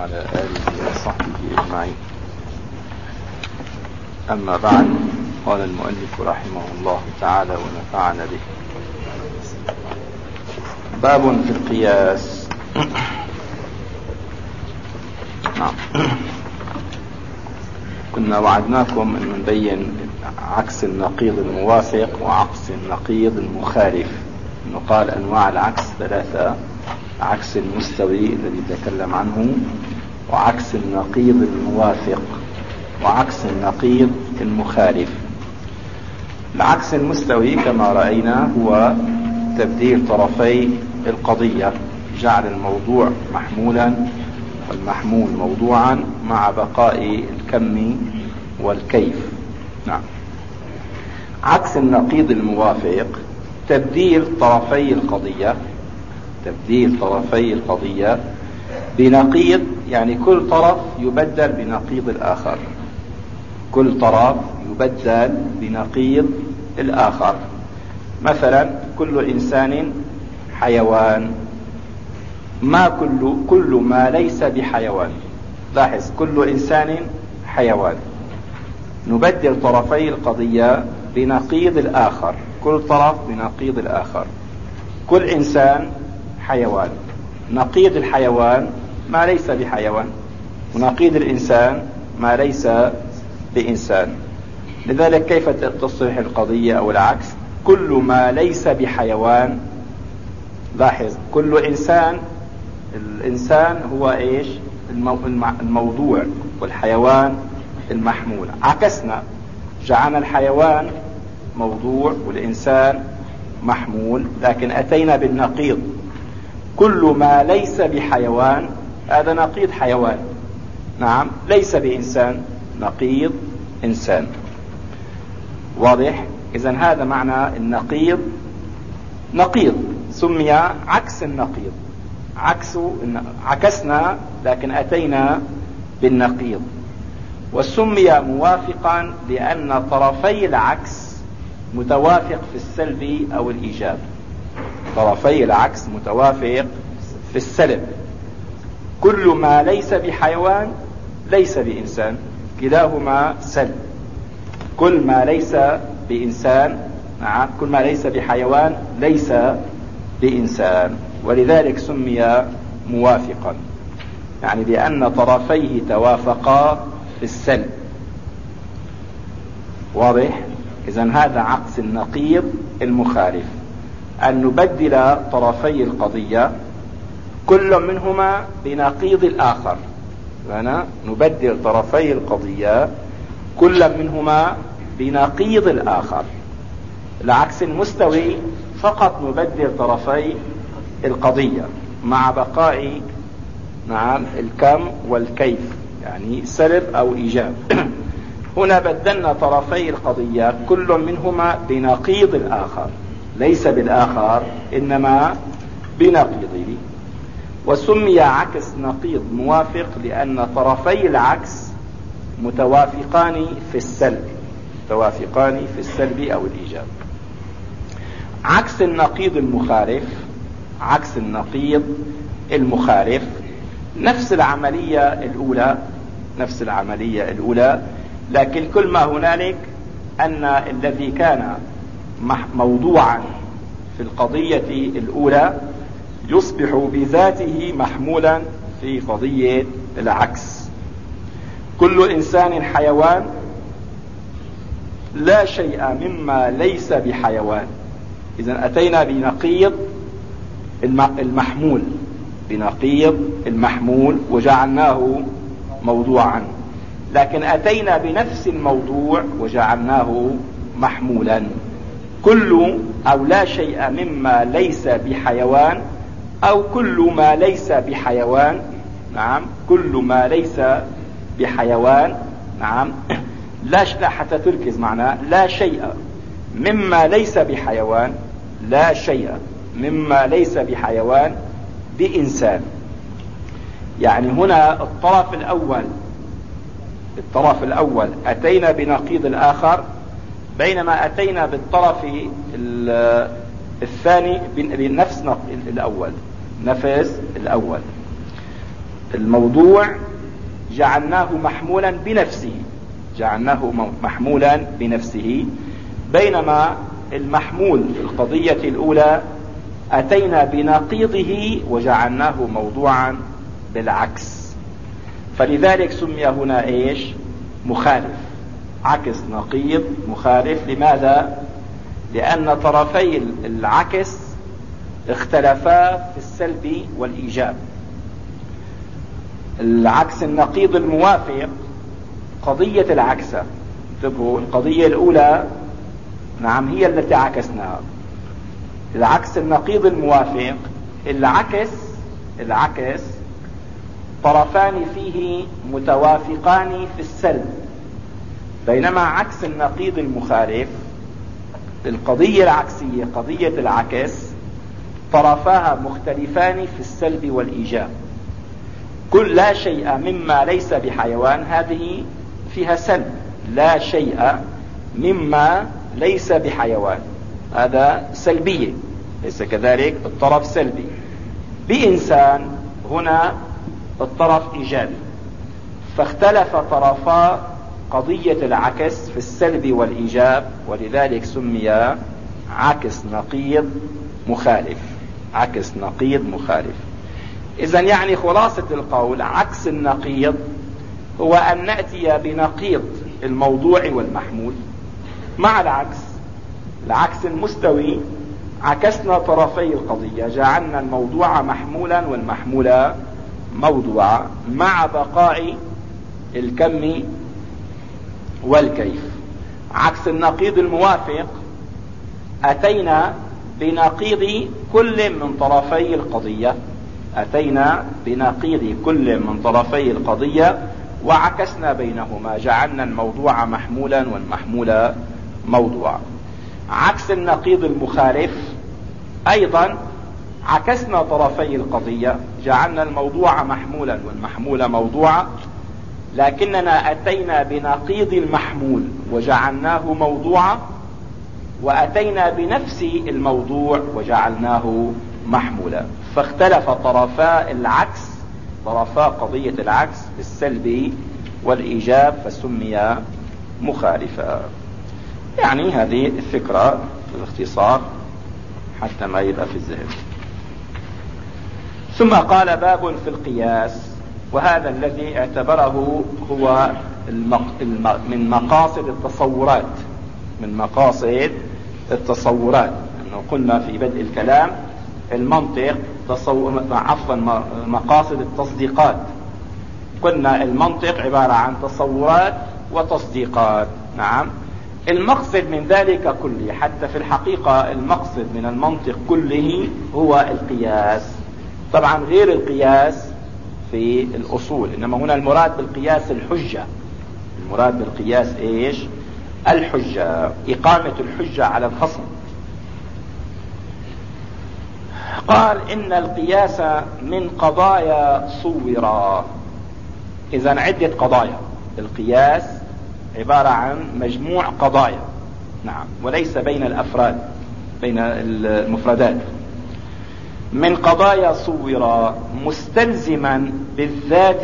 وعلى آله وصحبه أجمعين. أما بعد قال المؤلف رحمه الله تعالى ونفعنا به. باب في القياس. نعم. كنا وعدناكم أن نبين عكس النقيض الموافق وعكس النقيض المخالف. نقال أنواع العكس ثلاثة. عكس المستوي الذي تكلم عنه وعكس النقيض الموافق وعكس النقيض المخالف. العكس المستوي كما رأينا هو تبديل طرفي القضية جعل الموضوع محمولا والمحمول موضوعا مع بقاء الكم والكيف. نعم. عكس النقيض الموافق تبديل طرفي القضية تبديل طرفي القضية. بنقيض يعني كل طرف يبدل بنقيض الآخر. كل طرف يبدل بنقيض الآخر. مثلا كل إنسان حيوان. ما كل كل ما ليس بحيوان. لاحظ كل إنسان حيوان. نبدل طرفي القضية بنقيض الآخر. كل طرف بنقيض الآخر. كل إنسان حيوان. نقيض الحيوان ما ليس بحيوان. ونقيض الإنسان ما ليس بإنسان. لذلك كيف تصبح القضية أو العكس؟ كل ما ليس بحيوان لاحظ كل إنسان الإنسان هو إيش؟ الموضوع والحيوان المحمول. عكسنا جعلنا الحيوان موضوع والإنسان محمول لكن أتينا بالنقيض. كل ما ليس بحيوان هذا نقيض حيوان. نعم ليس بإنسان نقيض إنسان. واضح؟ إذا هذا معنى النقيض نقيض. سمي عكس النقيض. عكس عكسنا لكن أتينا بالنقيض. وسمي موافقا لأن طرفي العكس متوافق في السلب أو الإيجاب. طرفي العكس متوافق في السلب. كل ما ليس بحيوان ليس بإنسان كلاهما سلب. كل ما ليس بإنسان نعم كل ما ليس بحيوان ليس بإنسان. ولذلك سمي موافقا يعني لأن طرفيه توافقا في السلب. واضح؟ إذا هذا عكس النقيض المخالف. أن نبدل طرفي القضية كل منهما بنقيض الآخر. فأنا نبدل طرفي القضية كل منهما بنقيض الآخر. العكس المستوي فقط نبدل طرفي القضية مع بقاء نعم الكم والكيف يعني سلب أو إيجاب. هنا بدلنا طرفي القضية كل منهما بنقيض الآخر. ليس بالآخر إنما بنقيضه وسمي عكس نقيض موافق لأن طرفي العكس متوافقان في السلب متوافقان في السلب أو الإيجاب. عكس النقيض المخالف عكس النقيض المخالف نفس العملية الأولى نفس العملية الأولى لكن كل ما هنالك أن الذي كان موضوعا في القضية الأولى يصبح بذاته محمولا في قضية العكس. كل إنسان حيوان لا شيء مما ليس بحيوان. إذا أتينا بنقيض المحمول. بنقيض المحمول وجعلناه موضوعا. لكن أتينا بنفس الموضوع وجعلناه محمولا. كل أو لا شيء مما ليس بحيوان أو كل ما ليس بحيوان نعم كل ما ليس بحيوان نعم لا حتى تركز معنا لا شيء مما ليس بحيوان لا شيء مما ليس بحيوان بإنسان. يعني هنا الطرف الأول الطرف الأول أتينا بنقيض الآخر بينما أتينا بالطرف الثاني بنفس الأول. نفس الأول. الموضوع جعلناه محمولا بنفسه. جعلناه محمولا بنفسه. بينما المحمول في القضية الأولى أتينا بنقيضه وجعلناه موضوعا بالعكس. فلذلك سمي هنا إيش؟ مخالف. عكس نقيض مخالف. لماذا؟ لأن طرفي العكس اختلفا في السلب والإيجاب. العكس النقيض الموافق قضية العكسة انتبهوا القضية الأولى؟ نعم هي التي عكسناها. العكس النقيض الموافق العكس العكس طرفان فيه متوافقان في السلب. بينما عكس النقيض المخالف القضية العكسية قضية العكس طرفاها مختلفان في السلب والإيجاب. كل لا شيء مما ليس بحيوان هذه فيها سلب. لا شيء مما ليس بحيوان. هذا سلبية ليس كذلك الطرف سلبي. بإنسان هنا الطرف إيجابي. فاختلف طرفا قضية العكس في السلب والإيجاب ولذلك سمي عكس نقيض مخالف. عكس نقيض مخالف. إذا يعني خلاصة القول عكس النقيض هو أن نأتي بنقيض الموضوع والمحمول. مع العكس العكس المستوي عكسنا طرفي القضية. جعلنا الموضوع محمولا والمحمول موضوعا مع بقاء الكم والكيف. عكس النقيض الموافق أتينا بنقيض كل من طرفي القضية. أتينا بنقيض كل من طرفي القضية وعكسنا بينهما جعلنا الموضوع محمولا والمحمول موضوعا. عكس النقيض المخالف أيضا عكسنا طرفي القضية جعلنا الموضوع محمولا والمحمول موضوعا. لكننا أتينا بنقيض المحمول وجعلناه موضوعا وأتينا بنفس الموضوع وجعلناه محمولا. فاختلف طرفا العكس طرفا قضية العكس بالسلب والإيجاب فسمي مخالفا. يعني هذه الفكرة بالاختصار حتى ما يبقى في الذهن. ثم قال باب في القياس. وهذا الذي اعتبره هو المق... الم... من مقاصد التصورات من مقاصد التصورات. إنه قلنا في بدء الكلام المنطق تصور عفوا مقاصد التصديقات. قلنا المنطق عبارة عن تصورات وتصديقات. نعم. المقصد من ذلك كله حتى في الحقيقة المقصد من المنطق كله هو القياس. طبعا غير القياس في الأصول. إنما هنا المراد بالقياس الحجة. المراد بالقياس إيش؟ الحجة إقامة الحجة على الخصم. قال إن القياس من قضايا صورا. إذا عدة قضايا. القياس عبارة عن مجموع قضايا. نعم. وليس بين الأفراد بين المفردات. من قضايا صورا مستلزما بالذات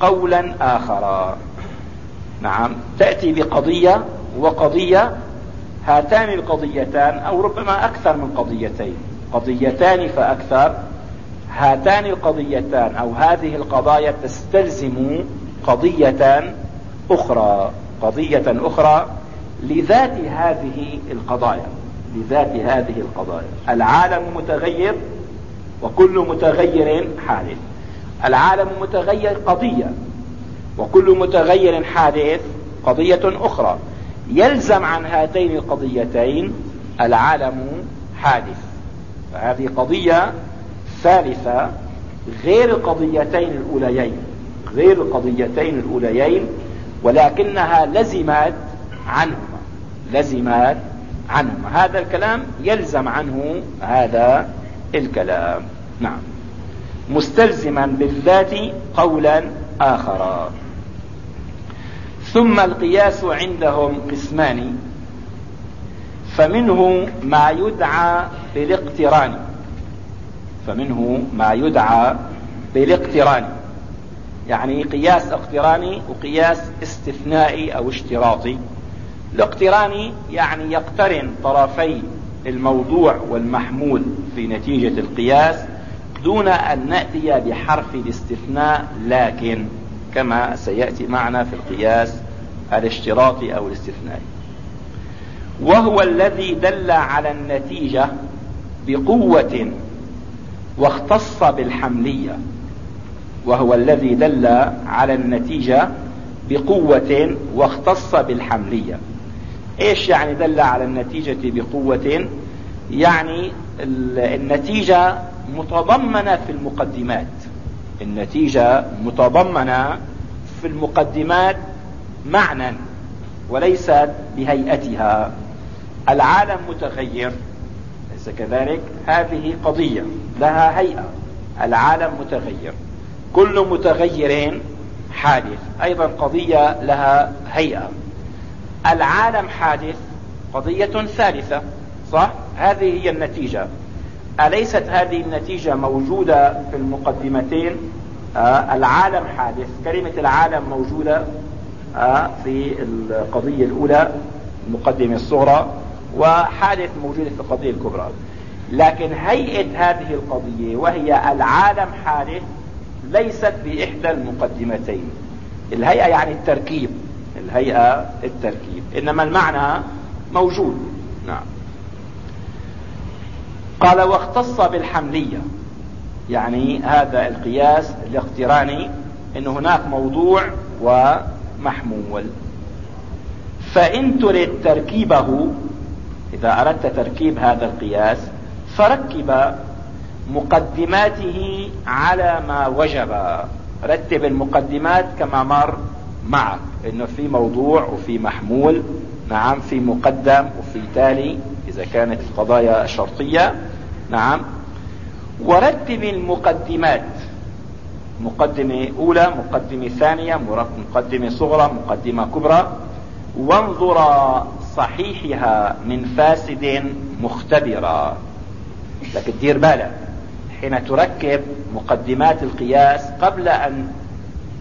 قولا آخر نعم تأتي بقضية وقضية هاتان القضيتان أو ربما أكثر من قضيتين. قضيتان فأكثر هاتان القضيتان أو هذه القضايا تستلزم قضية أخرى. قضية أخرى لذات هذه القضايا لذات هذه القضايا. العالم متغير وكل متغير حادث. العالم متغير قضية. وكل متغير حادث قضية أخرى. يلزم عن هاتين القضيتين العالم حادث. فهذه قضية ثالثة غير القضيتين الأوليين. غير القضيتين الأوليين ولكنها لزمت عنهما. لزمت عنهما. هذا الكلام يلزم عنه هذا الكلام. نعم. مستلزما بالذات قولا آخر. ثم القياس عندهم قسمان. فمنه ما يدعى بالاقتران. فمنه ما يدعى بالاقتران. يعني قياس اقتراني وقياس استثنائي أو اشتراطي الاقتراني يعني يقترن طرفي الموضوع والمحمول في نتيجة القياس دون أن نأتي بحرف الاستثناء لكن كما سيأتي معنا في القياس الاشتراطي أو الاستثنائي وهو الذي دل على النتيجة بقوة واختص بالحملية. وهو الذي دل على النتيجة بقوة واختص بالحملية. إيش يعني دل على النتيجة بقوة؟ يعني النتيجة متضمنة في المقدمات. النتيجة متضمنة في المقدمات معنى وليست بهيئتها. العالم متغير ليس كذلك؟ هذه قضية لها هيئة. العالم متغير. كل متغير حادث. أيضا قضية لها هيئة. العالم حادث قضية ثالثة صح؟ هذه هي النتيجة. أليست هذه النتيجة موجودة في المقدمتين؟ آه العالم حادث كلمة العالم موجودة آه في القضية الأولى المقدمة الصغرى وحادث موجودة في القضية الكبرى. لكن هيئة هذه القضية وهي العالم حادث ليست بإحدى المقدمتين. الهيئة يعني التركيب. الهيئة التركيب. إنما المعنى موجود. نعم. قال واختص بالحملية. يعني هذا القياس الاقتراني إن هناك موضوع ومحمول. فإن تريد تركيبه إذا أردت تركيب هذا القياس فركب مقدماته على ما وجب. رتب المقدمات كما مر معك إنه في موضوع وفي محمول. نعم في مقدم وفي تالي إذا كانت القضايا شرطية. نعم. ورتب المقدمات. مقدمة أولى مقدمة ثانية مقدمة صغرى مقدمة كبرى. وانظر صحيحها من فاسد مختبرا لكن دير بالك. حين تركب مقدمات القياس قبل أن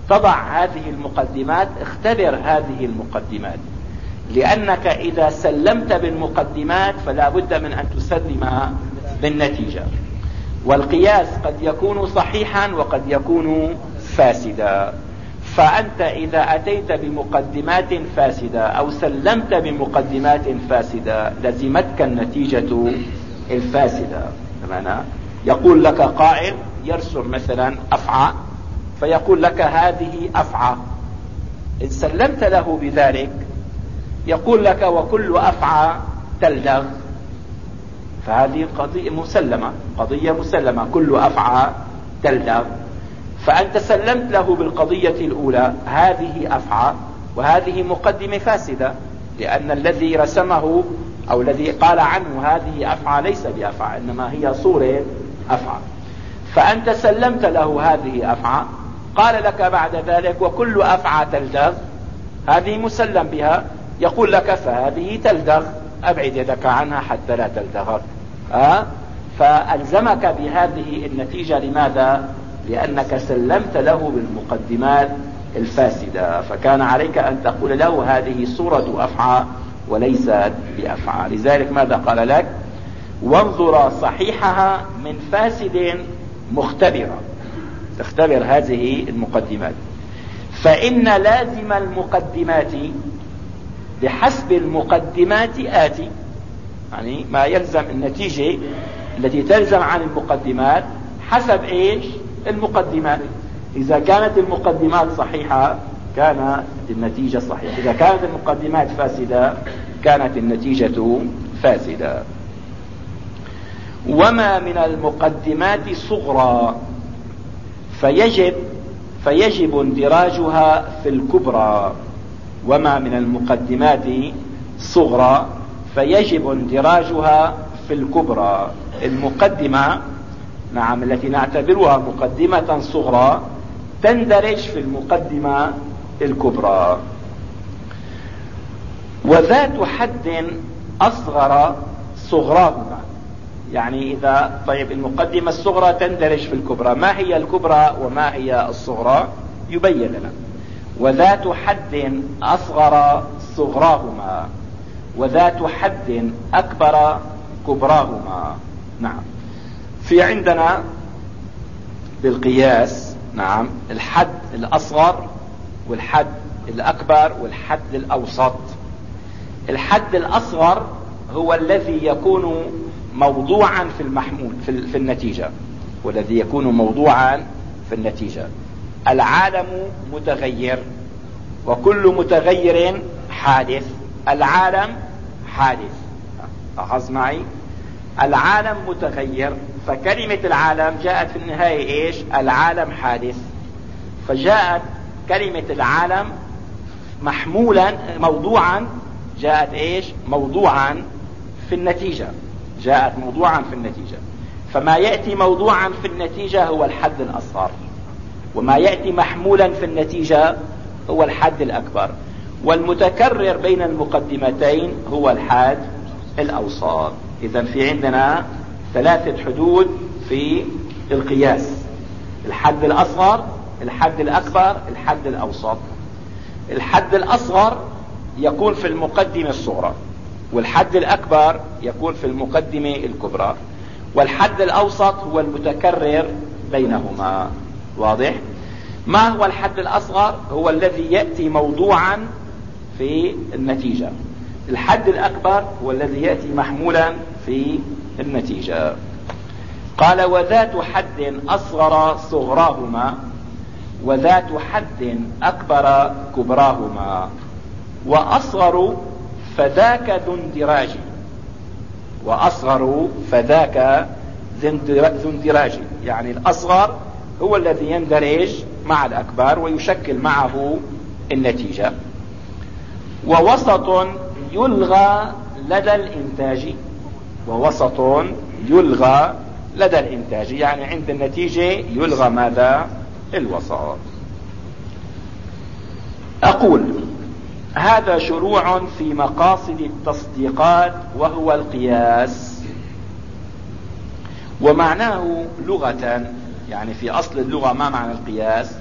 تضع هذه المقدمات اختبر هذه المقدمات. لأنك إذا سلمت بالمقدمات فلا بد من أن تسلم بالنتيجة. والقياس قد يكون صحيحا وقد يكون فاسدا. فأنت إذا أتيت بمقدمات فاسدة أو سلمت بمقدمات فاسدة لزمتك النتيجة الفاسدة. بمعنى يقول لك قائل يرسم مثلا أفعى فيقول لك هذه أفعى. إن سلمت له بذلك يقول لك وكل أفعى تلدغ. فهذه قضية مسلمة قضية مسلمة كل أفعى تلدغ. فانت سلمت له بالقضية الأولى هذه أفعى وهذه مقدمة فاسدة لأن الذي رسمه أو الذي قال عنه هذه أفعى ليس بأفعى إنما هي صورة أفعى. فانت سلمت له هذه أفعى قال لك بعد ذلك وكل أفعى تلدغ. هذه مسلم بها يقول لك فهذه تلدغ. أبعد يدك عنها حتى لا تلدغك أه؟ فألزمك بهذه النتيجة لماذا؟ لأنك سلمت له بالمقدمات الفاسدة. فكان عليك أن تقول له هذه صورة أفعى وليست بأفعى. لذلك ماذا قال لك؟ وانظر صحيحها من فاسد مختبرة. تختبر هذه المقدمات. فإن لازم المقدمات بحسب المقدمات آتي. يعني ما يلزم النتيجة التي تلزم عن المقدمات حسب إيش؟ المقدمات. إذا كانت المقدمات صحيحة كانت النتيجة صحيحة. إذا كانت المقدمات فاسدة كانت النتيجة فاسدة. وما من المقدمات صغرى فيجب فيجب اندراجها في الكبرى. وما من المقدمات صغرى فيجب اندراجها في الكبرى المقدمة نعم التي نعتبرها مقدمة صغرى تندرج في المقدمة الكبرى. وذات حد أصغر صغراهما يعني إذا طيب المقدمة الصغرى تندرج في الكبرى. ما هي الكبرى وما هي الصغرى؟ يبين لنا. وذات حد أصغر صغراهما. وذات حد أكبر كبراهما. نعم. في عندنا بالقياس نعم الحد الأصغر والحد الأكبر والحد الأوسط. الحد الأصغر هو الذي يكون موضوعا في المحمول في, في النتيجة. والذي يكون موضوعا في النتيجة. العالم متغير وكل متغير حادث العالم حادث. لاحظ معي. العالم متغير. فكلمة العالم جاءت في النهاية إيش؟ العالم حادث. فجاءت كلمة العالم محمولا موضوعا جاءت إيش؟ موضوعا في النتيجة. جاءت موضوعا في النتيجة. فما يأتي موضوعا في النتيجة هو الحد الأصغر. وما يأتي محمولا في النتيجة هو الحد الأكبر. والمتكرر بين المقدمتين هو الحد الأوسط إذا في عندنا ثلاثة حدود في القياس. الحد الأصغر الحد الأكبر الحد الأوسط. الحد الأصغر يكون في المقدمة الصغرى والحد الأكبر يكون في المقدمة الكبرى. والحد الأوسط هو المتكرر بينهما. واضح؟ ما هو الحد الأصغر؟ هو الذي يأتي موضوعا في النتيجة. الحد الأكبر هو الذي يأتي محمولا في النتيجة. قال وذات حد أصغر صغراهما وذات حد أكبر كبراهما. وأصغر فذاك ذو اندراج. وأصغر فذاك ذو اندراج. يعني الأصغر هو الذي يندرج مع الأكبر ويشكل معه النتيجة. ووسط يلغى لدى الإنتاج. ووسط يلغى لدى الإنتاج. يعني عند النتيجة يلغى ماذا؟ الوسط أقول هذا شروع في مقاصد التصديقات وهو القياس. ومعناه لغة يعني في أصل اللغة ما معنى القياس؟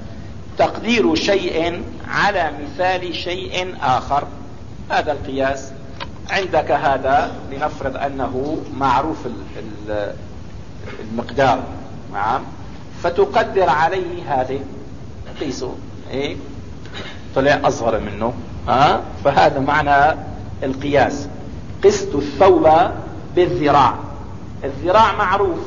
تقدير شيء على مثال شيء آخر. هذا القياس عندك هذا لنفرض أنه معروف المقدار. نعم. فتقدر عليه هذه. قيسه. إيه؟ طلع أصغر منه. ها؟ فهذا معنى القياس. قست الثوب بالذراع. الذراع معروف.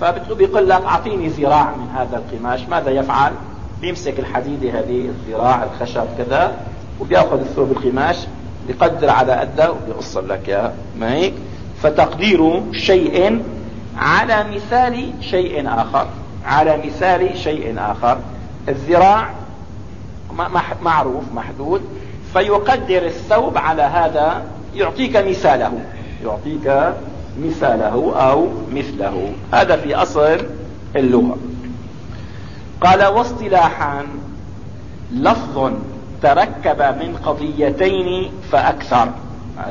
فبيقول لك أعطيني ذراع من هذا القماش. ماذا يفعل؟ بيمسك الحديدة هذه الذراع الخشب كذا وبيأخذ الثوب القماش بيقدر على قده وبيقص لك اياه ما هيك فتقدير شيء على مثال شيء آخر على مثال شيء آخر. الذراع معروف محدود. فيقدر الثوب على هذا يعطيك مثاله يعطيك مثاله أو مثله. هذا في أصل اللغة. قال واصطلاحا لفظ تركب من قضيتين فأكثر.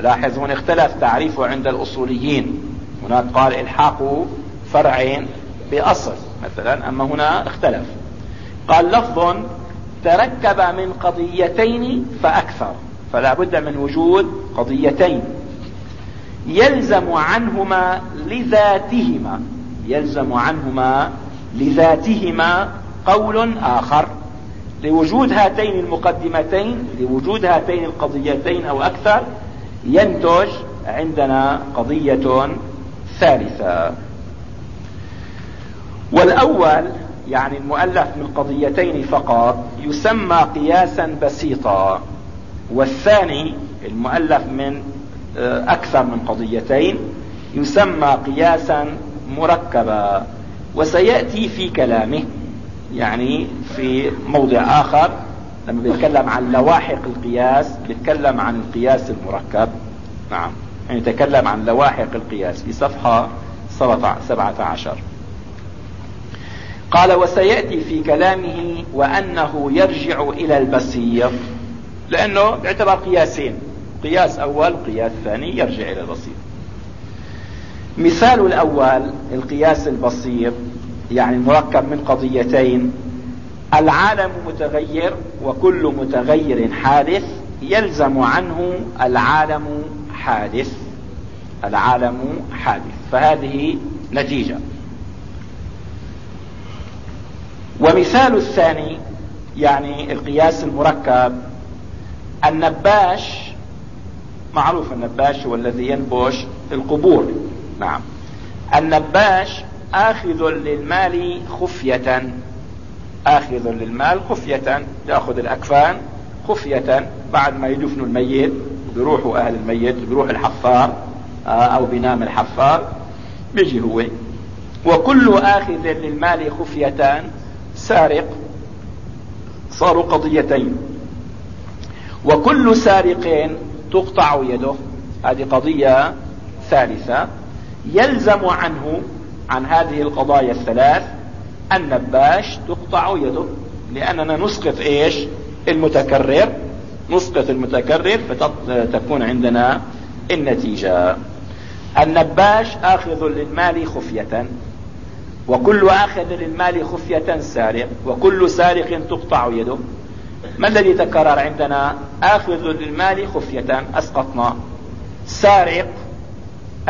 لاحظ هنا اختلف تعريفه عند الأصوليين. هناك قال إلحاق فرعين بأصل مثلا أما هنا اختلف. قال لفظ تركب من قضيتين فأكثر فلا بد من وجود قضيتين. يلزم عنهما لذاتهما يلزم عنهما لذاتهما قول آخر لوجود هاتين المقدمتين لوجود هاتين القضيتين أو أكثر ينتج عندنا قضية ثالثة. والأول يعني المؤلف من قضيتين فقط يسمى قياسا بسيطا والثاني المؤلف من آه، أكثر من قضيتين يسمى قياسا مركبا وسيأتي في كلامه. يعني في موضع آخر لما بيتكلم عن لواحق القياس بيتكلم عن القياس المركب. نعم. يعني يتكلم عن لواحق القياس في صفحة 17 قال وسيأتي في كلامه وأنه يرجع إلى البسيط لأنه يعتبر قياسين. قياس أول قياس ثاني يرجع إلى البسيط مثال الأول القياس البسيط يعني مركب من قضيتين. العالم متغير وكل متغير حادث يلزم عنه العالم حادث. العالم حادث. فهذه نتيجة. ومثال الثاني يعني القياس المركب. النباش معروف النباش هو الذي ينبش القبور. نعم. النباش آخذ للمال خفية. آخذ للمال خفية. يأخذ الأكفان خفية. بعد ما يدفنوا الميت بيروحوا أهل الميت بيروح الحفار آه، أو بينام الحفار بيجي هو. وكل آخذ للمال خفية. سارق صاروا قضيتين. وكل سارق تقطع يده. هذه قضية ثالثة. يلزم عنه عن هذه القضايا الثلاث النباش تقطع يده لأننا نسقط إيش؟ المتكرر. نسقط المتكرر فتكون عندنا النتيجة. النباش آخذ للمال خفية وكل آخذ للمال خفية سارق وكل سارق تقطع يده. ما الذي تكرر عندنا؟ آخذ للمال خفية أسقطنا. سارق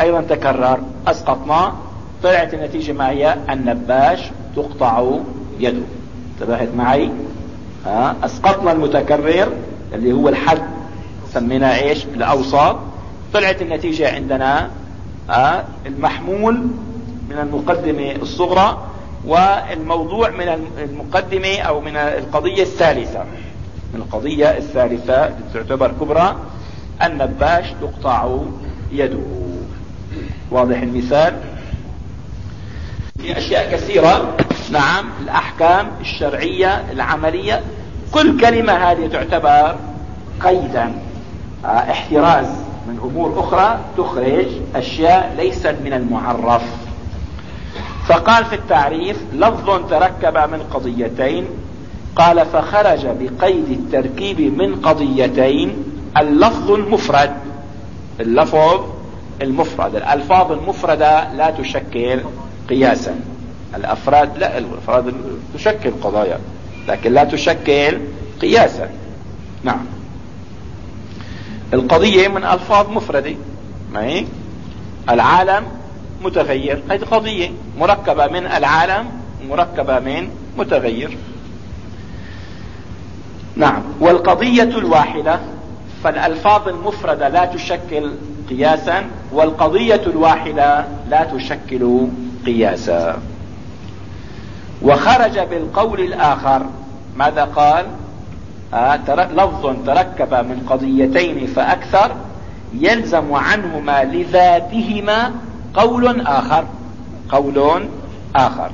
أيضا تكرر أسقطنا. طلعت النتيجة ما هي النباش تقطع يده. انتبهت معي؟ ها؟ أسقطنا المتكرر اللي هو الحد سميناه إيش؟ الأوساط. طلعت النتيجة عندنا ها؟ المحمول من المقدمة الصغرى والموضوع من المقدمة أو من القضية الثالثة. من القضية الثالثة تعتبر كبرى النباش تقطع يده. واضح المثال؟ في أشياء كثيرة. نعم الأحكام الشرعية العملية. كل كلمة هذه تعتبر قيدا آه احتراز. من أمور أخرى تخرج أشياء ليست من المعرف. فقال في التعريف لفظ تركب من قضيتين. قال فخرج بقيد التركيب من قضيتين. اللفظ المفرد. اللفظ المفرد. الألفاظ المفردة لا تشكل قياسا. الأفراد لا الأفراد تشكل قضايا لكن لا تشكل قياسا. نعم. القضية من ألفاظ مفردة ما هي؟ العالم متغير. هذه قضية مركبة من العالم مركبة من متغير. نعم. والقضية الواحدة فالألفاظ المفردة لا تشكل قياسا والقضية الواحدة لا تشكل قياسا وخرج بالقول الآخر ماذا قال؟ آه لفظ تركب من قضيتين فأكثر يلزم عنهما لذاتهما قول آخر قول آخر.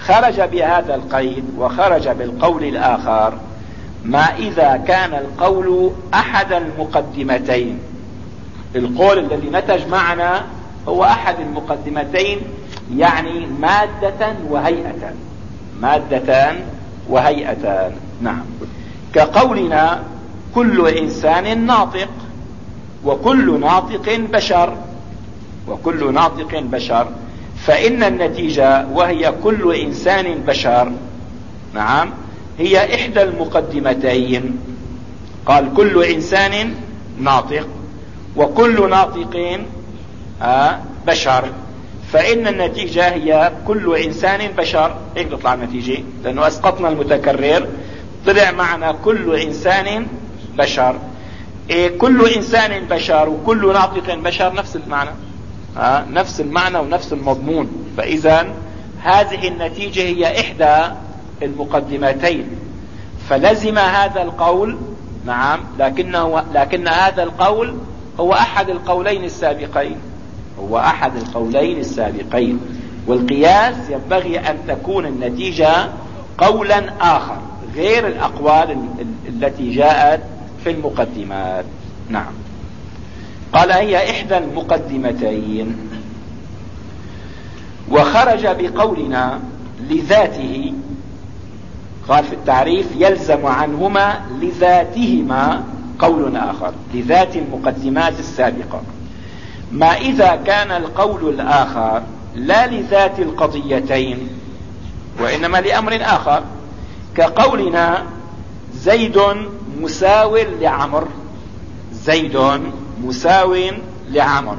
خرج بهذا القيد وخرج بالقول الآخر ما إذا كان القول أحد المقدمتين. القول الذي نتج معنا هو أحد المقدمتين يعني مادة وهيئة مادتان وهيئتان نعم. كقولنا كل إنسان ناطق وكل ناطق بشر. وكل ناطق بشر. فإن النتيجة وهي كل إنسان بشر. نعم. هي إحدى المقدمتين. قال كل إنسان ناطق وكل ناطق آه بشر. فإن النتيجة هي كل إنسان بشر. هيك تطلع النتيجة. لأنه أسقطنا المتكرر. طلع معنا كل إنسان بشر. إيه كل إنسان بشر وكل ناطق بشر نفس المعنى. ها نفس المعنى ونفس المضمون. فإذا هذه النتيجة هي إحدى المقدمتين. فلزم هذا القول نعم لكنه لكن هذا القول هو أحد القولين السابقين. هو أحد القولين السابقين والقياس ينبغي أن تكون النتيجة قولا آخر غير الأقوال التي جاءت في المقدمات. نعم. قال هي إحدى المقدمتين. وخرج بقولنا لذاته قال في التعريف يلزم عنهما لذاتهما قول آخر لذات المقدمات السابقة. ما إذا كان القول الآخر لا لذات القضيتين وإنما لأمر آخر كقولنا زيد مساو لعمر زيد مساو لعمر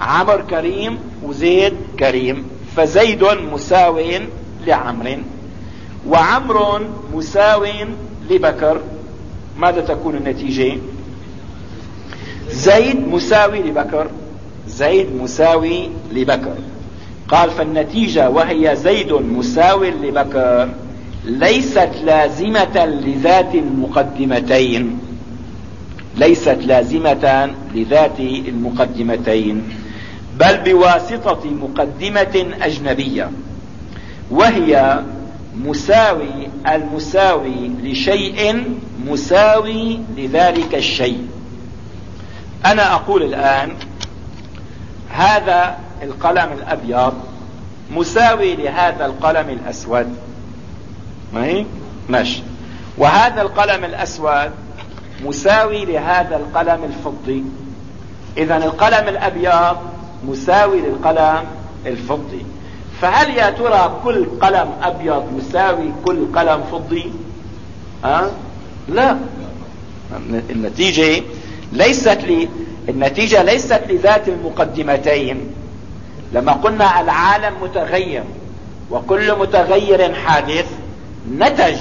عمر كريم وزيد كريم فزيد مساو لعمر وعمر مساو لبكر. ماذا تكون النتيجة؟ زيد مساوي لبكر. زيد مساوي لبكر. قال فالنتيجة وهي زيد مساو لبكر ليست لازمة لذات المقدمتين. ليست لازمة لذات المقدمتين بل بواسطة مقدمة أجنبية وهي مساوي المساوي لشيء مساوي لذلك الشيء. أنا أقول الآن هذا القلم الأبيض مساوي لهذا القلم الأسود. ما هي ماشي. وهذا القلم الأسود مساوي لهذا القلم الفضي. اذا القلم الأبيض مساوي للقلم الفضي. فهل يا ترى كل قلم أبيض يساوي كل قلم فضي؟ ها؟ لا. النتيجة ليست لي النتيجة ليست لذات المقدمتين لما قلنا العالم متغير وكل متغير حادث نتج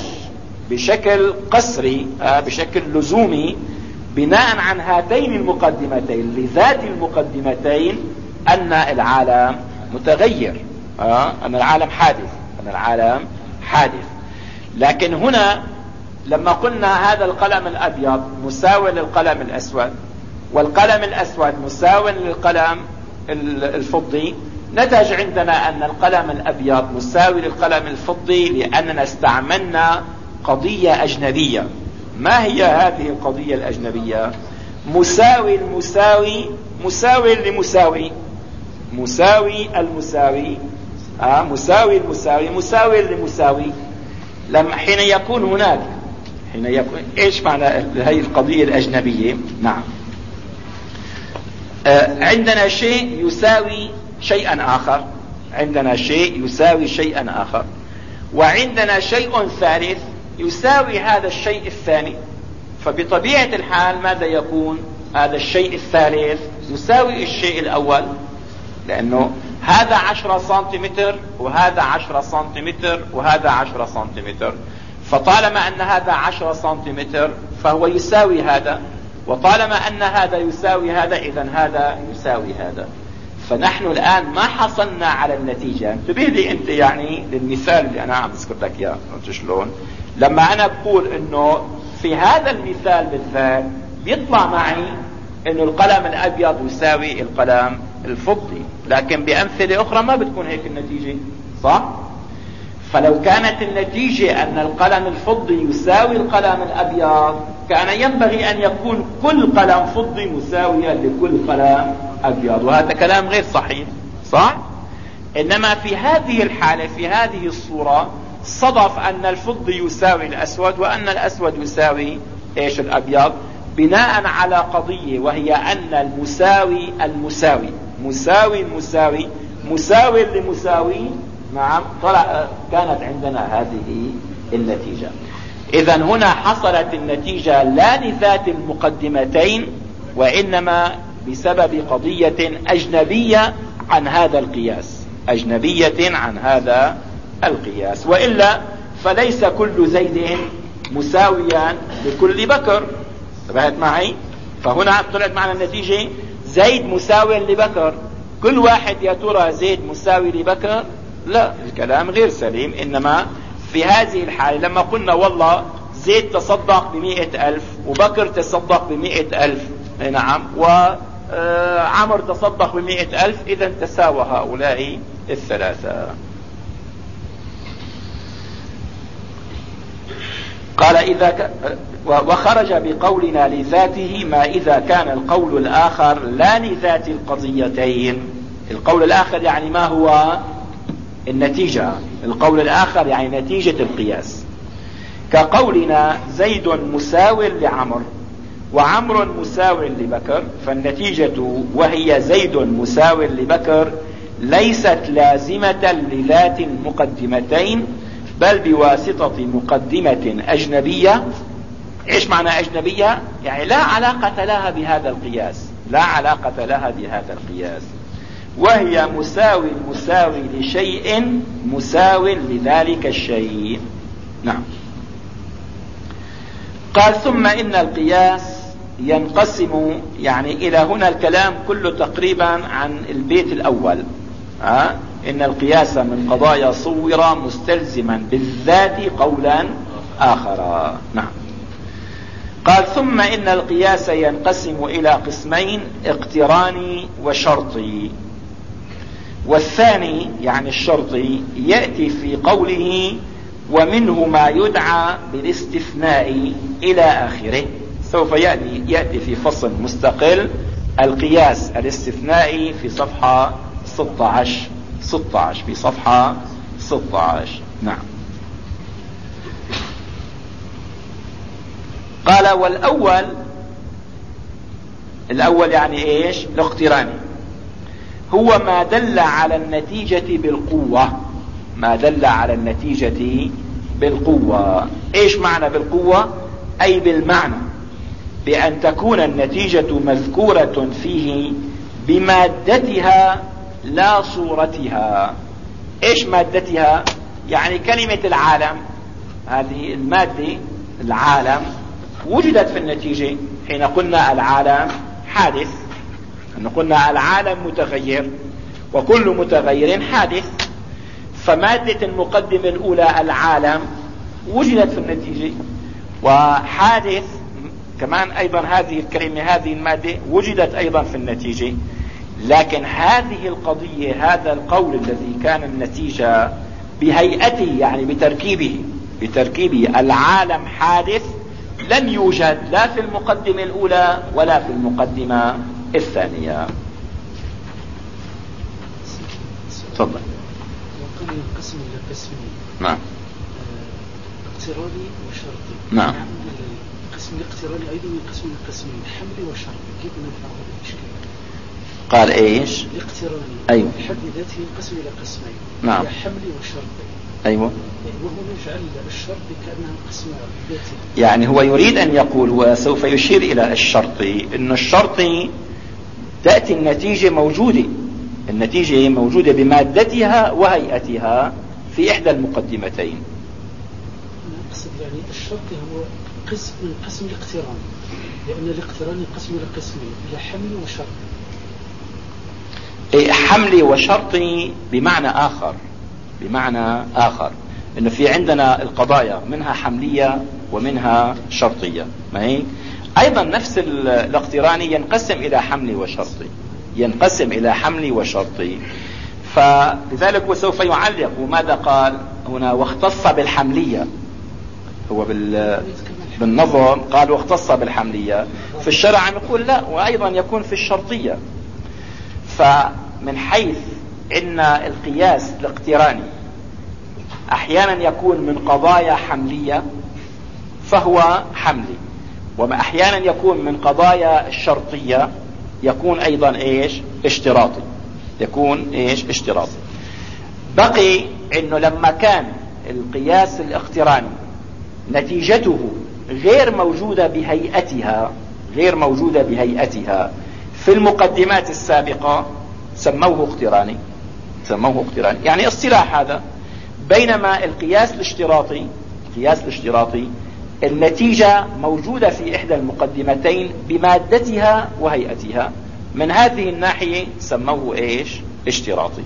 بشكل قسري آه، بشكل لزومي بناء عن هاتين المقدمتين. لذات المقدمتين أن العالم متغير آه، أن العالم حادث أن العالم حادث. لكن هنا لما قلنا هذا القلم الأبيض مساو للقلم الأسود والقلم الأسود مساو للقلم الفضي. نتج عندنا أن القلم الأبيض مساوي للقلم الفضي لأننا استعملنا قضية أجنبية. ما هي هذه القضية الأجنبية؟ مساوي المساوي مساوي لمساوي مساوي المساوي. آه مساوي المساوي مساوي لمساوي. لما حين يكون هناك حين يكون إيش معنى هذه القضية الأجنبية؟ نعم. عندنا شيء يساوي شيئا آخر. عندنا شيء يساوي شيئا آخر. وعندنا شيء ثالث يساوي هذا الشيء الثاني. فبطبيعة الحال ماذا يكون؟ هذا الشيء الثالث يساوي الشيء الأول. لأنه هذا عشرة سنتيمتر وهذا عشرة سنتيمتر وهذا عشرة سنتيمتر. فطالما أن هذا عشرة سنتيمتر فهو يساوي هذا. وطالما أن هذا يساوي هذا اذا هذا يساوي هذا. فنحن الآن ما حصلنا على النتيجة. انتبه لي أنت يعني للمثال اللي أنا عم بذكر لك اياه شلون؟ لما أنا بقول إنه في هذا المثال بالذات بيطلع معي إنه القلم الأبيض يساوي القلم الفضي. لكن بأمثلة أخرى ما بتكون هيك النتيجة صح؟ فلو كانت النتيجة أن القلم الفضي يساوي القلم الأبيض كان ينبغي أن يكون كل قلم فضي مساويا لكل قلم أبيض. وهذا كلام غير صحيح صح؟ إنما في هذه الحالة في هذه الصورة صدف أن الفضي يساوي الأسود وأن الأسود يساوي إيش؟ الأبيض. بناء على قضية وهي أن المساوي المساوي مساوي المساوي مساوي لمساوي نعم. طلع كانت عندنا هذه النتيجة. اذا هنا حصلت النتيجة لا لذات المقدمتين وإنما بسبب قضية أجنبية عن هذا القياس. أجنبية عن هذا القياس. وإلا فليس كل زيد مساويا لكل بكر. انتبهت معي؟ فهنا طلعت معنا النتيجة زيد مساوي لبكر. كل واحد يا ترى زيد مساوي لبكر؟ لا الكلام غير سليم إنما في هذه الحالة لما قلنا والله زيد تصدق بمئة ألف وبكر تصدق بمئة ألف نعم وعمر آه، تصدق بمئة ألف إذا تساوى هؤلاء الثلاثة. قال إذا ك... وخرج بقولنا لذاته ما إذا كان القول الآخر لا لذات القضيتين. القول الآخر يعني ما هو؟ النتيجة القول الآخر يعني نتيجة القياس. كقولنا زيد مساو لعمر وعمر مساو لبكر فالنتيجة وهي زيد مساو لبكر ليست لازمة لذات المقدمتين بل بواسطة مقدمة أجنبية. إيش معنى أجنبية؟ يعني لا علاقة لها بهذا القياس لا علاقة لها بهذا القياس. وهي مساوي مساوي لشيء مساو لذلك الشيء. نعم. قال ثم إن القياس ينقسم يعني إلى هنا الكلام كله تقريبا عن البيت الأول. ها؟ إن القياس من قضايا صور مستلزما بالذات قولا آخر. نعم. قال ثم إن القياس ينقسم إلى قسمين اقتراني وشرطي. والثاني يعني الشرطي يأتي في قوله ومنه ما يدعى بالاستثناء إلى آخره. سوف يأتي, يأتي في فصل مستقل القياس الاستثنائي في صفحة 16 16 في صفحة 16 نعم. قال والأول الأول يعني إيش؟ الاقتراني هو ما دل على النتيجة بالقوة. ما دل على النتيجة بالقوة. إيش معنى بالقوة؟ أي بالمعنى. بأن تكون النتيجة مذكورة فيه بمادتها لا صورتها. إيش مادتها؟ يعني كلمة العالم. هذه المادة العالم وجدت في النتيجة حين قلنا العالم حادث. أن قلنا العالم متغير وكل متغير حادث. فمادة المقدمة الأولى العالم وجدت في النتيجة. وحادث كمان أيضا هذه الكلمة هذه المادة وجدت أيضا في النتيجة. لكن هذه القضية هذا القول الذي كان النتيجة بهيئته يعني بتركيبه بتركيبه العالم حادث لم يوجد لا في المقدمة الأولى ولا في المقدمة الثانية. تفضل. وقال ينقسم إلى قسمين. نعم. اقتراني وشرطي. نعم. القسم الاقتراني أيضا ينقسم إلى قسمين حملي وشرطي. كيف نفعل هذا الإشكال؟ قال إيش؟ الاقتراني. أيوه. بحد ذاته ينقسم إلى قسمين. نعم. حملي وشرطي. أيوه. وهو يجعل الشرط كأنها قسم يعني هو يريد أن يقول وسوف يشير إلى الشرطي إن الشرطي تأتي النتيجة موجودة. النتيجة موجودة بمادتها وهيئتها في إحدى المقدمتين. أقصد يعني الشرط هو قسم من قسم الاقتران لأن الاقتران ينقسم إلى قسمين إلى حمل وشرط. إيه، حملي وشرطي بمعنى آخر بمعنى آخر. إنه في عندنا القضايا منها حملية ومنها شرطية. ما هيك؟ أيضا نفس الاقتراني ينقسم إلى حملي وشرطي ينقسم إلى حملي وشرطي فلذلك هو سوف يعلق. وماذا قال هنا؟ واختص بالحملية. هو بال بالنظم قال واختص بالحملية. في الشرع عم يقول لا وأيضا يكون في الشرطية. فمن حيث إن القياس الاقتراني أحيانا يكون من قضايا حملية فهو حملي. وما أحيانا يكون من قضايا الشرطية يكون أيضا إيش؟ اشتراطي. يكون إيش؟ اشتراطي. بقي إنه لما كان القياس الاقتراني نتيجته غير موجودة بهيئتها غير موجودة بهيئتها في المقدمات السابقة سموه اقتراني. سموه اقتراني. يعني اصطلاح هذا بينما القياس الاشتراطي القياس الاشتراطي النتيجة موجودة في إحدى المقدمتين بمادتها وهيئتها. من هذه الناحية سموه إيش؟ اشتراطي.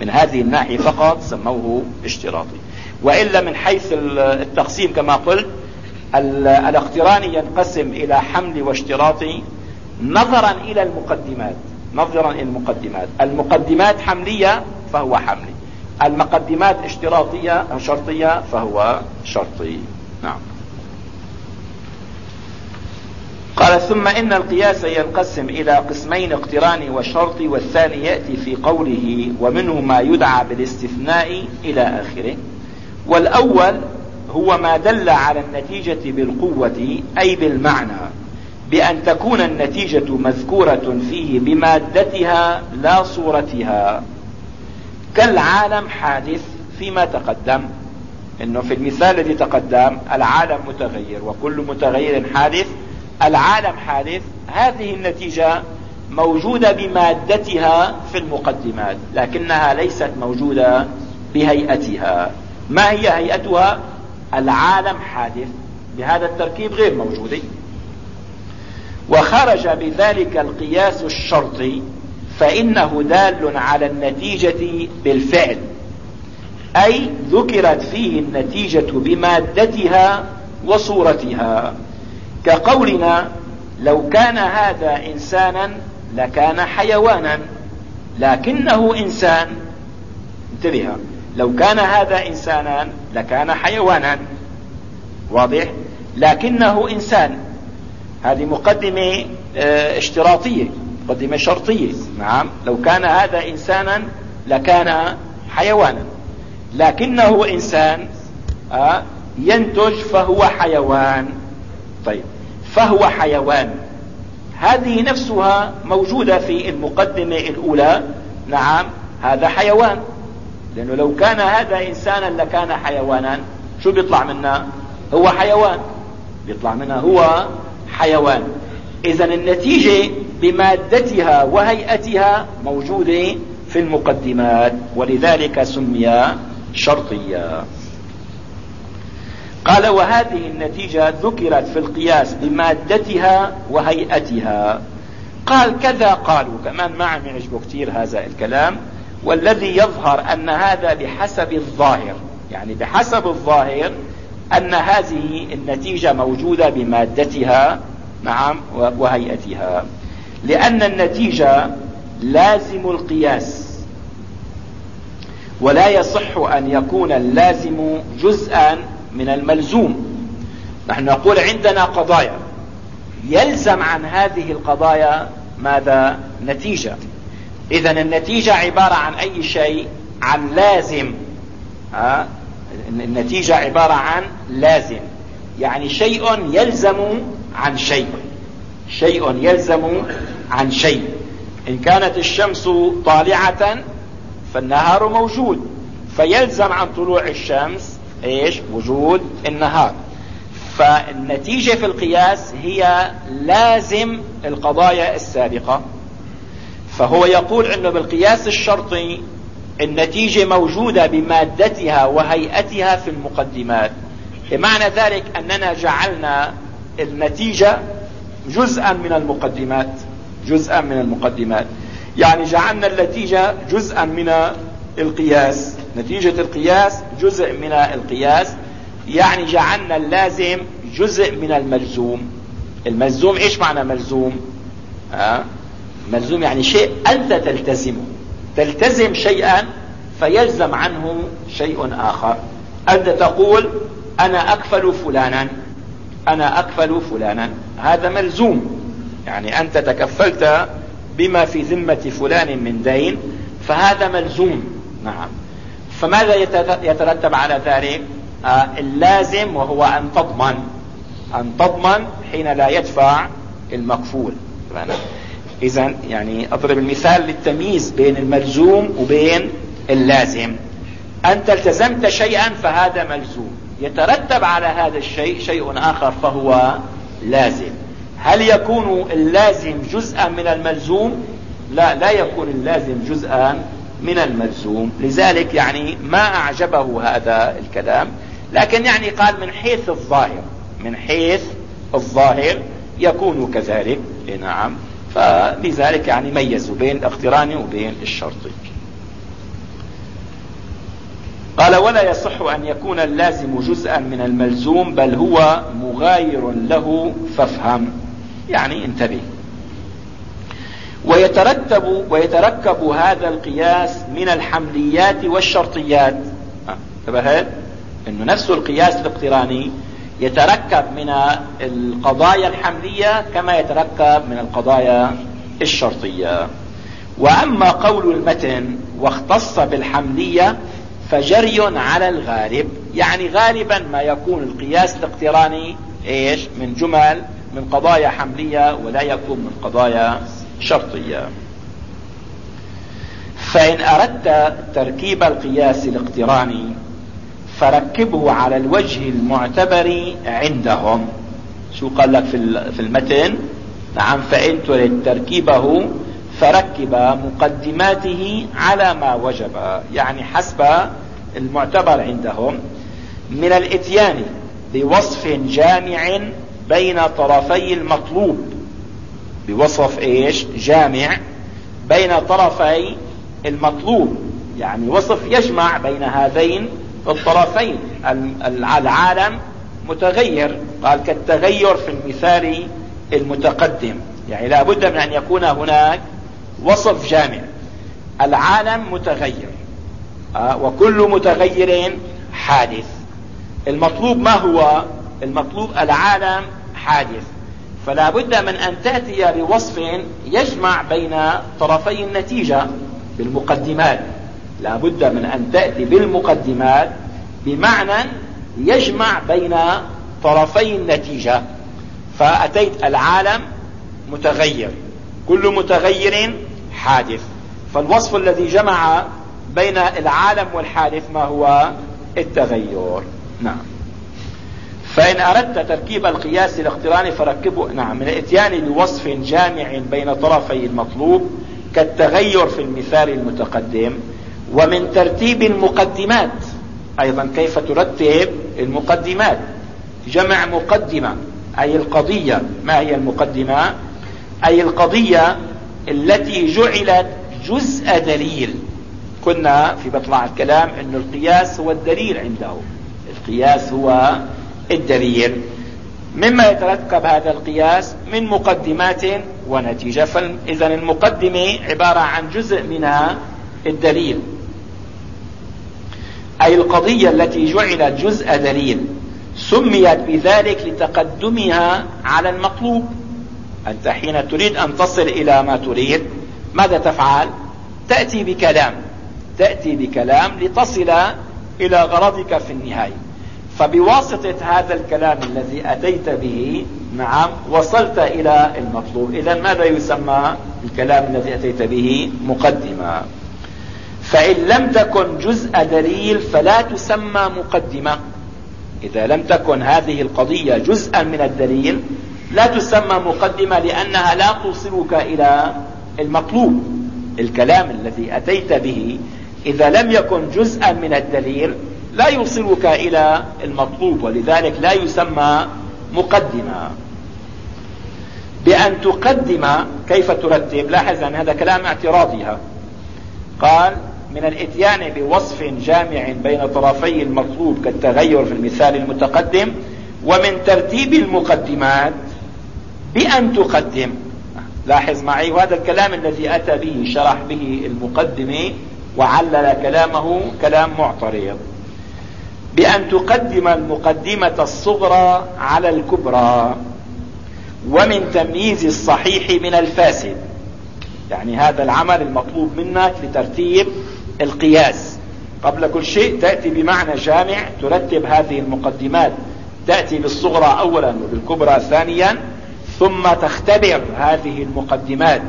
من هذه الناحية فقط سموه اشتراطي. وإلا من حيث التقسيم كما قلت الاقتراني ينقسم إلى حمل واشتراطي نظرا إلى المقدمات. نظرا إلى المقدمات. المقدمات حملية فهو حملي. المقدمات اشتراطية شرطية فهو شرطي. نعم. قال ثم إن القياس ينقسم إلى قسمين اقتراني وشرطي والثاني يأتي في قوله ومنه ما يدعى بالاستثناء إلى آخره. والأول هو ما دل على النتيجة بالقوة أي بالمعنى بأن تكون النتيجة مذكورة فيه بمادتها لا صورتها. كالعالم حادث فيما تقدم إنه في المثال الذي تقدم العالم متغير وكل متغير حادث العالم حادث هذه النتيجة موجودة بمادتها في المقدمات لكنها ليست موجودة بهيئتها. ما هي هيئتها؟ العالم حادث بهذا التركيب غير موجودة. وخرج بذلك القياس الشرطي فإنه دال على النتيجة بالفعل. أي ذكرت فيه النتيجة بمادتها وصورتها. كقولنا لو كان هذا إنسانا لكان حيوانا لكنه إنسان. انتبه. لو كان هذا إنسانا لكان حيوانا. واضح؟ لكنه إنسان. هذه مقدمة آه اشتراطية مقدمة شرطية. نعم. لو كان هذا إنسانا لكان حيوانا. لكنه إنسان آه ينتج فهو حيوان. طيب. فهو حيوان. هذه نفسها موجودة في المقدمة الأولى. نعم هذا حيوان. لأنه لو كان هذا إنسانا لكان حيوانا. شو بيطلع منا؟ هو حيوان. بيطلع منها هو حيوان. إذا النتيجة بمادتها وهيئتها موجودة في المقدمات ولذلك سمي شرطيا قال وهذه النتيجة ذكرت في القياس بمادتها وهيئتها. قال كذا قالوا. كمان ما عم يعجبه كثير هذا الكلام. والذي يظهر أن هذا بحسب الظاهر. يعني بحسب الظاهر أن هذه النتيجة موجودة بمادتها نعم وهيئتها. لأن النتيجة لازم القياس. ولا يصح أن يكون اللازم جزءا من الملزوم. نحن نقول عندنا قضايا. يلزم عن هذه القضايا ماذا؟ نتيجة. اذا النتيجة عبارة عن أي شيء؟ عن لازم. ها؟ النتيجة عبارة عن لازم. يعني شيء يلزم عن شيء. شيء يلزم عن شيء. إن كانت الشمس طالعة فالنهار موجود. فيلزم عن طلوع الشمس إيش؟ وجود النهار. فالنتيجة في القياس هي لازم القضايا السابقة. فهو يقول إنه بالقياس الشرطي النتيجة موجودة بمادتها وهيئتها في المقدمات. بمعنى ذلك أننا جعلنا النتيجة جزءا من المقدمات جزءا من المقدمات. يعني جعلنا النتيجة جزءا من القياس. نتيجة القياس جزء من القياس يعني جعلنا اللازم جزء من الملزوم. الملزوم إيش معنى ملزوم؟ آه؟ ملزوم يعني شيء أنت تلتزمه. تلتزم شيئا فيلزم عنه شيء آخر. أنت تقول أنا أكفل فلانا أنا أكفل فلانا. هذا ملزوم. يعني أنت تكفلت بما في ذمة فلان من دين فهذا ملزوم. نعم. فماذا يترتب على ذلك؟ آه اللازم وهو أن تضمن. أن تضمن حين لا يدفع المكفول. اذا يعني أضرب المثال للتمييز بين الملزوم وبين اللازم. انت التزمت شيئا فهذا ملزوم. يترتب على هذا الشيء شيء آخر فهو لازم. هل يكون اللازم جزءا من الملزوم؟ لا لا يكون اللازم جزءا من الملزوم. لذلك يعني ما أعجبه هذا الكلام. لكن يعني قال من حيث الظاهر من حيث الظاهر يكون كذلك. نعم. فلذلك يعني ميزوا بين الاقتراني وبين الشرطي قال ولا يصح أن يكون اللازم جزءا من الملزوم بل هو مغاير له فافهم. يعني انتبه. ويترتب ويتركب هذا القياس من الحمليات والشرطيات. انتبهت؟ إنه نفس القياس الاقتراني يتركب من القضايا الحملية كما يتركب من القضايا الشرطية. وأما قول المتن واختص بالحملية فجري على الغالب يعني غالبا ما يكون القياس الاقتراني إيش؟ من جمل من قضايا حملية ولا يكون من قضايا شرطية. فإن أردت تركيب القياس الاقتراني فركبه على الوجه المعتبر عندهم. شو قال لك في المتن؟ نعم فإن تريد تركيبه فركب مقدماته على ما وجب يعني حسب المعتبر عندهم. من الإتيان بوصف جامع بين طرفي المطلوب بوصف إيش؟ جامع بين طرفي المطلوب. يعني وصف يجمع بين هذين الطرفين. العالم متغير. قال كالتغير في المثال المتقدم. يعني لا بد من أن يكون هناك وصف جامع. العالم متغير. آه، وكل متغير حادث. المطلوب ما هو؟ المطلوب العالم حادث. فلا بد من أن تأتي بوصف يجمع بين طرفي النتيجة بالمقدمات. لا بد من أن تأتي بالمقدمات بمعنى يجمع بين طرفي النتيجة. فأتيت العالم متغير كل متغير حادث. فالوصف الذي جمع بين العالم والحادث ما هو؟ التغير. نعم. فإن أردت تركيب القياس الاقتراني فركبه نعم من الاتيان بوصف جامع بين طرفي المطلوب كالتغير في المثال المتقدم ومن ترتيب المقدمات أيضا كيف ترتب المقدمات؟ جمع مقدمة أي القضية ما هي المقدمة؟ أي القضية التي جعلت جزء دليل. كنا في بطلع الكلام أن القياس هو الدليل عنده. القياس هو الدليل مما يتركب هذا القياس من مقدمات ونتيجة. فإذا المقدمة عبارة عن جزء منها الدليل أي القضية التي جعلت جزء دليل سميت بذلك لتقدمها على المطلوب. أنت حين تريد أن تصل إلى ما تريد ماذا تفعل؟ تأتي بكلام تأتي بكلام لتصل إلى غرضك في النهاية. فبواسطة هذا الكلام الذي أتيت به نعم وصلت إلى المطلوب. إذا ماذا يسمى الكلام الذي أتيت به؟ مقدمة. فإن لم تكن جزء دليل فلا تسمى مقدمة. إذا لم تكن هذه القضية جزءا من الدليل لا تسمى مقدمة لأنها لا توصلك إلى المطلوب. الكلام الذي أتيت به إذا لم يكن جزءا من الدليل لا يوصلك إلى المطلوب ولذلك لا يسمى مقدمة. بأن تقدم كيف ترتب لاحظ أن هذا كلام اعتراضيها قال من الإتيان بوصف جامع بين طرفي المطلوب كالتغير في المثال المتقدم ومن ترتيب المقدمات بأن تقدم. لاحظ معي وهذا الكلام الذي أتى به شرح به المقدمة وعلل كلامه كلام معترض. بأن تقدم المقدمة الصغرى على الكبرى ومن تمييز الصحيح من الفاسد. يعني هذا العمل المطلوب منك لترتيب القياس. قبل كل شيء تأتي بمعنى جامع ترتب هذه المقدمات. تأتي بالصغرى أولا وبالكبرى ثانيا ثم تختبر هذه المقدمات.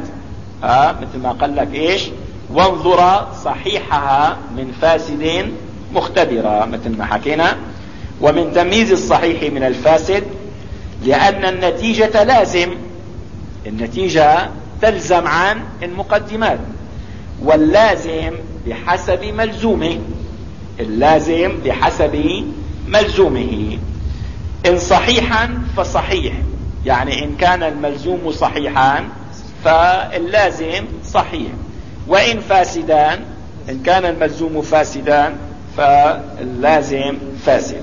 آه مثل ما قال لك إيش؟ وانظر صحيحها من فاسد مختبرة مثل ما حكينا. ومن تمييز الصحيح من الفاسد لأن النتيجة لازم. النتيجة تلزم عن المقدمات. واللازم بحسب ملزومه. اللازم بحسب ملزومه. إن صحيحا فصحيح. يعني إن كان الملزوم صحيحا فاللازم صحيح. وإن فاسدان إن كان الملزوم فاسدان فاللازم فاسد.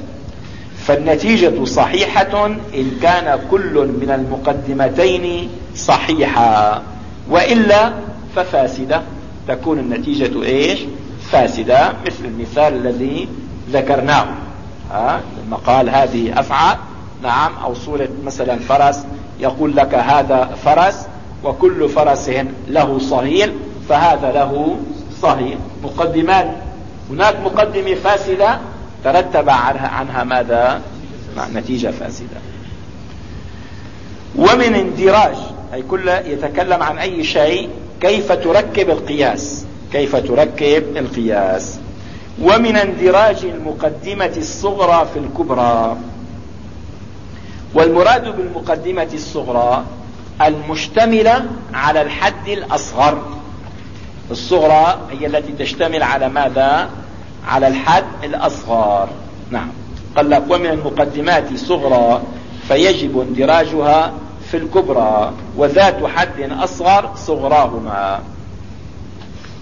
فالنتيجة صحيحة إن كان كل من المقدمتين صحيحة. وإلا ففاسدة. تكون النتيجة إيش؟ فاسدة. مثل المثال الذي ذكرناه. ها؟ لما قال هذه أفعى. نعم أو صورة مثلا فرس. يقول لك هذا فرس وكل فرس له صهيل فهذا له صهيل. مقدمات هناك مقدمة فاسدة ترتب عنها, ماذا؟ نتيجة فاسدة. ومن اندراج أي كل يتكلم عن أي شيء كيف تركب القياس؟ كيف تركب القياس؟ ومن اندراج المقدمة الصغرى في الكبرى. والمراد بالمقدمة الصغرى المشتملة على الحد الأصغر. الصغرى هي التي تشتمل على ماذا؟ على الحد الأصغر. نعم. قال لك ومن المقدمات صغرى فيجب اندراجها في الكبرى وذات حد أصغر صغراهما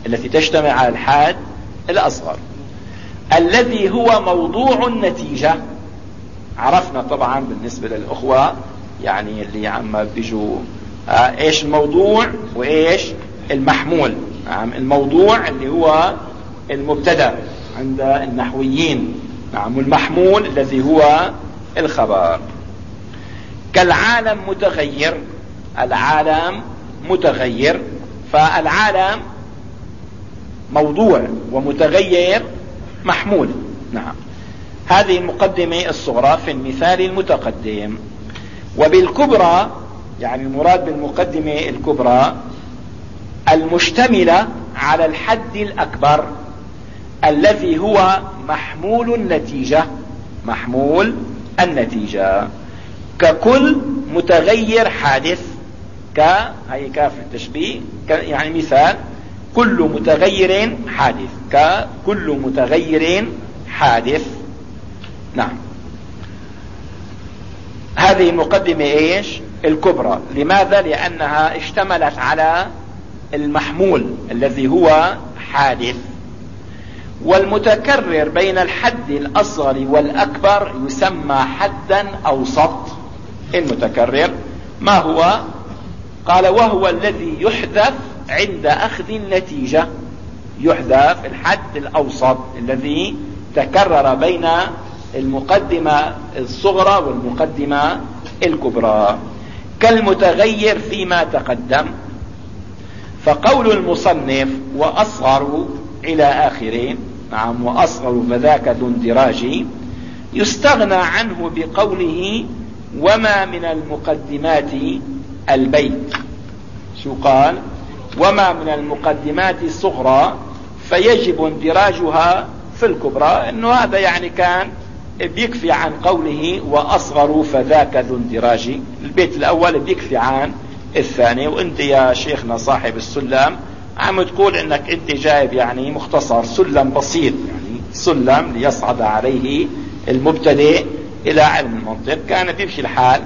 التي تجتمع على الحاد الأصغر. الذي هو موضوع النتيجة. عرفنا طبعا بالنسبة للأخوة يعني اللي عم بيجوا آه إيش الموضوع وإيش المحمول. نعم الموضوع اللي هو المبتدأ. عند النحويين نعم والمحمول الذي هو الخبر. كالعالم متغير العالم متغير فالعالم موضوع ومتغير محمول. نعم. هذه المقدمة الصغرى في المثال المتقدم. وبالكبرى يعني المراد بالمقدمة الكبرى المشتملة على الحد الأكبر الذي هو محمول النتيجة. محمول النتيجة. ككل متغير حادث ك هي كاف التشبيه يعني مثال كل متغير حادث ككل متغير حادث. نعم. هذه المقدمة إيش؟ الكبرى. لماذا؟ لأنها اشتملت على المحمول الذي هو حادث. والمتكرر بين الحد الأصغر والأكبر يسمى حدا أوسط. المتكرر ما هو؟ قال وهو الذي يحذف عند أخذ النتيجة. يحذف الحد الأوسط الذي تكرر بين المقدمة الصغرى والمقدمة الكبرى. كالمتغير فيما تقدم فقول المصنف وأصغر إلى آخره نعم وأصغر فذاك ذو اندراج يستغنى عنه بقوله وما من المقدمات البيت. شو قال؟ وما من المقدمات الصغرى فيجب اندراجها في الكبرى. إنه هذا يعني كان بيكفي عن قوله وأصغر فذاك ذو اندراج. البيت الأول بيكفي عن الثاني. وأنت يا شيخنا صاحب السلم عم تقول إنك أنت جايب يعني مختصر سلم بسيط يعني سلم ليصعد عليه المبتدئ إلى علم المنطق. كان بيمشي الحال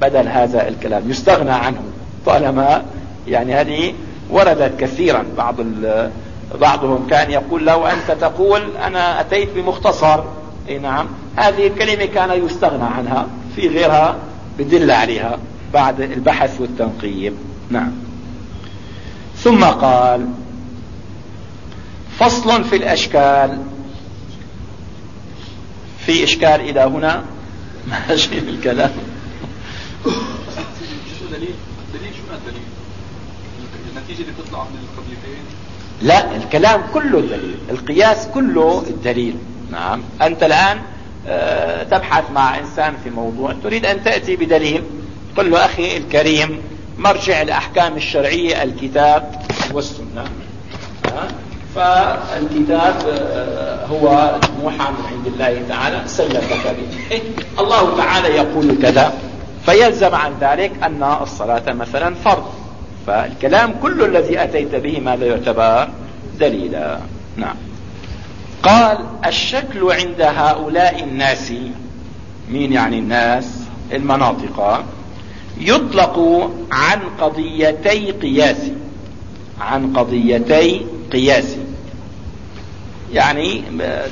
بدل هذا الكلام. يستغنى عنه طالما يعني هذه وردت كثيرا. بعض بعضهم كان يقول لو أنت تقول أنا أتيت بمختصر. إي نعم. هذه الكلمة كان يستغنى عنها في غيرها بدل عليها بعد البحث والتنقيب. نعم. ثم قال فصل في الأشكال. في إشكال إلى هنا؟ ماشي الكلام. دليل؟ دليل شو الدليل؟ النتيجة اللي بتطلع من القضيتين لا الكلام كله الدليل القياس كله الدليل. نعم. أنت الآن آه، تبحث مع إنسان في موضوع تريد أن تأتي بدليل. قل له أخي الكريم مرجع الأحكام الشرعية الكتاب والسنة. فالكتاب آه، هو موحى من عند الله تعالى. سلفك به. إيه؟ الله تعالى يقول كذا. فيلزم عن ذلك أن الصلاة مثلا فرض. فالكلام كل الذي أتيت به ماذا يعتبر دليلا. نعم. قال الشكل عند هؤلاء الناس مين يعني الناس؟ المناطق. يطلق عن قضيتي قياس عن قضيتي قياس يعني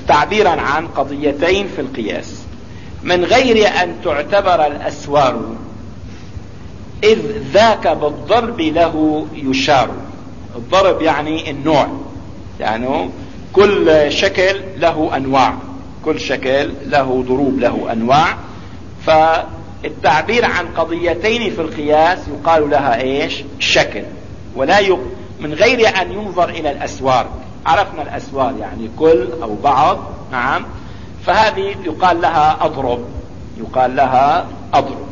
تعبيرا عن قضيتين في القياس. من غير أن تعتبر الأسوار إذ ذاك بالضرب له يشار. الضرب يعني النوع. يعني كل شكل له أنواع. كل شكل له ضروب له أنواع. فالتعبير عن قضيتين في القياس يقال لها إيش؟ شكل. ولا يق... من غير أن ينظر إلى الأسوار. عرفنا الأسوار يعني كل أو بعض. نعم. فهذه يقال لها أضرب. يقال لها أضرب.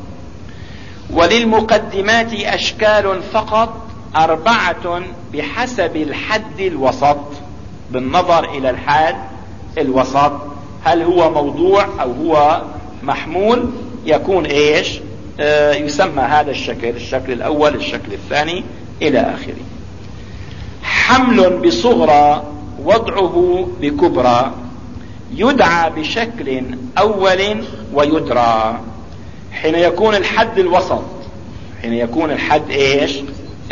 وللمقدمات أشكال فقط أربعة بحسب الحد الوسط بالنظر إلى الحاد الوسط. هل هو موضوع أو هو محمول؟ يكون إيش؟ آه يسمى هذا الشكل الشكل الأول الشكل الثاني إلى آخره. حمل بصغرى وضعه بكبرى يدعى بشكل أول ويدرى. حين يكون الحد الوسط حين يكون الحد إيش؟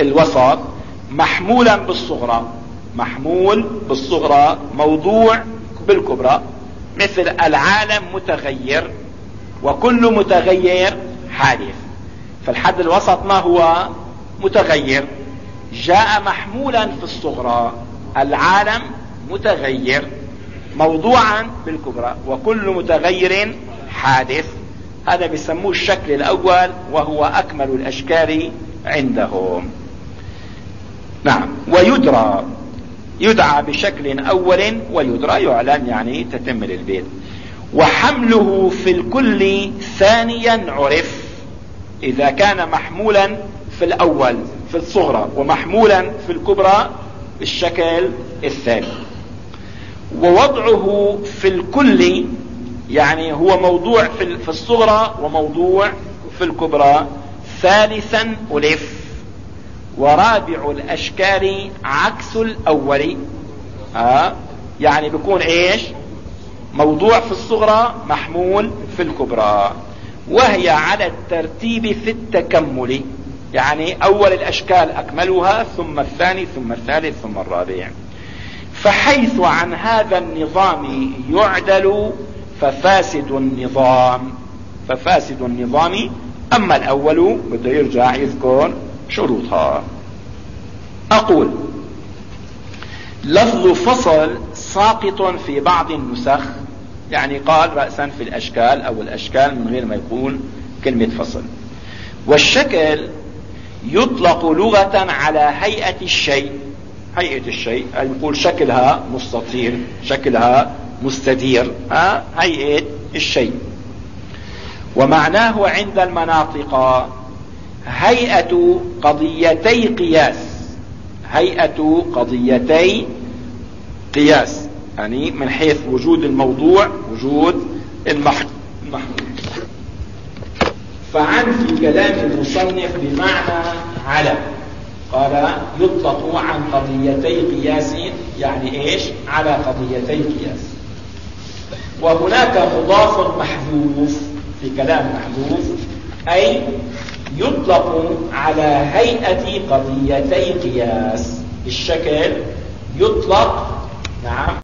الوسط محمولا بالصغرى. محمول بالصغرى موضوع بالكبرى مثل العالم متغير. وكل متغير حادث. فالحد الوسط ما هو متغير؟ جاء محمولا في الصغرى العالم متغير موضوعا بالكبرى وكل متغير حادث. هذا بيسموه الشكل الأول وهو أكمل الأشكال عندهم. نعم ويدرى. يدعى بشكل أول ويدرى يعلن يعني تتم للبيت. وحمله في الكل ثانيا عرف. إذا كان محمولا في الأول في الصغرى ومحمولا في الكبرى الشكل الثاني. ووضعه في الكل يعني هو موضوع في الصغرى وموضوع في الكبرى. ثالثا ألف. ورابع الأشكال عكس الأول. آه يعني بيكون إيش؟ موضوع في الصغرى محمول في الكبرى وهي على الترتيب في التكمل يعني أول الأشكال أكملها ثم الثاني ثم الثالث ثم الرابع. فحيث عن هذا النظام يعدل ففاسد النظام ففاسد النظام. أما الأول بده يرجع يذكر شروطها. أقول لفظ فصل ساقط في بعض النسخ يعني قال رأسا في الأشكال أو الأشكال من غير ما يقول كلمة فصل. والشكل يطلق لغة على هيئة الشيء. هيئة الشيء يقول شكلها مستطيل شكلها مستدير ها؟ هيئة الشيء. ومعناه عند المناطق هيئة قضيتي قياس. هيئة قضيتي قياس. يعني من حيث وجود الموضوع وجود المحمول فعن في كلام المصنف بمعنى علم. قال يطلق عن قضيتي قياس يعني إيش؟ على قضيتي قياس. وهناك مضاف محذوف في كلام محذوف أي يطلق على هيئة قضيتي قياس. الشكل يطلق نعم.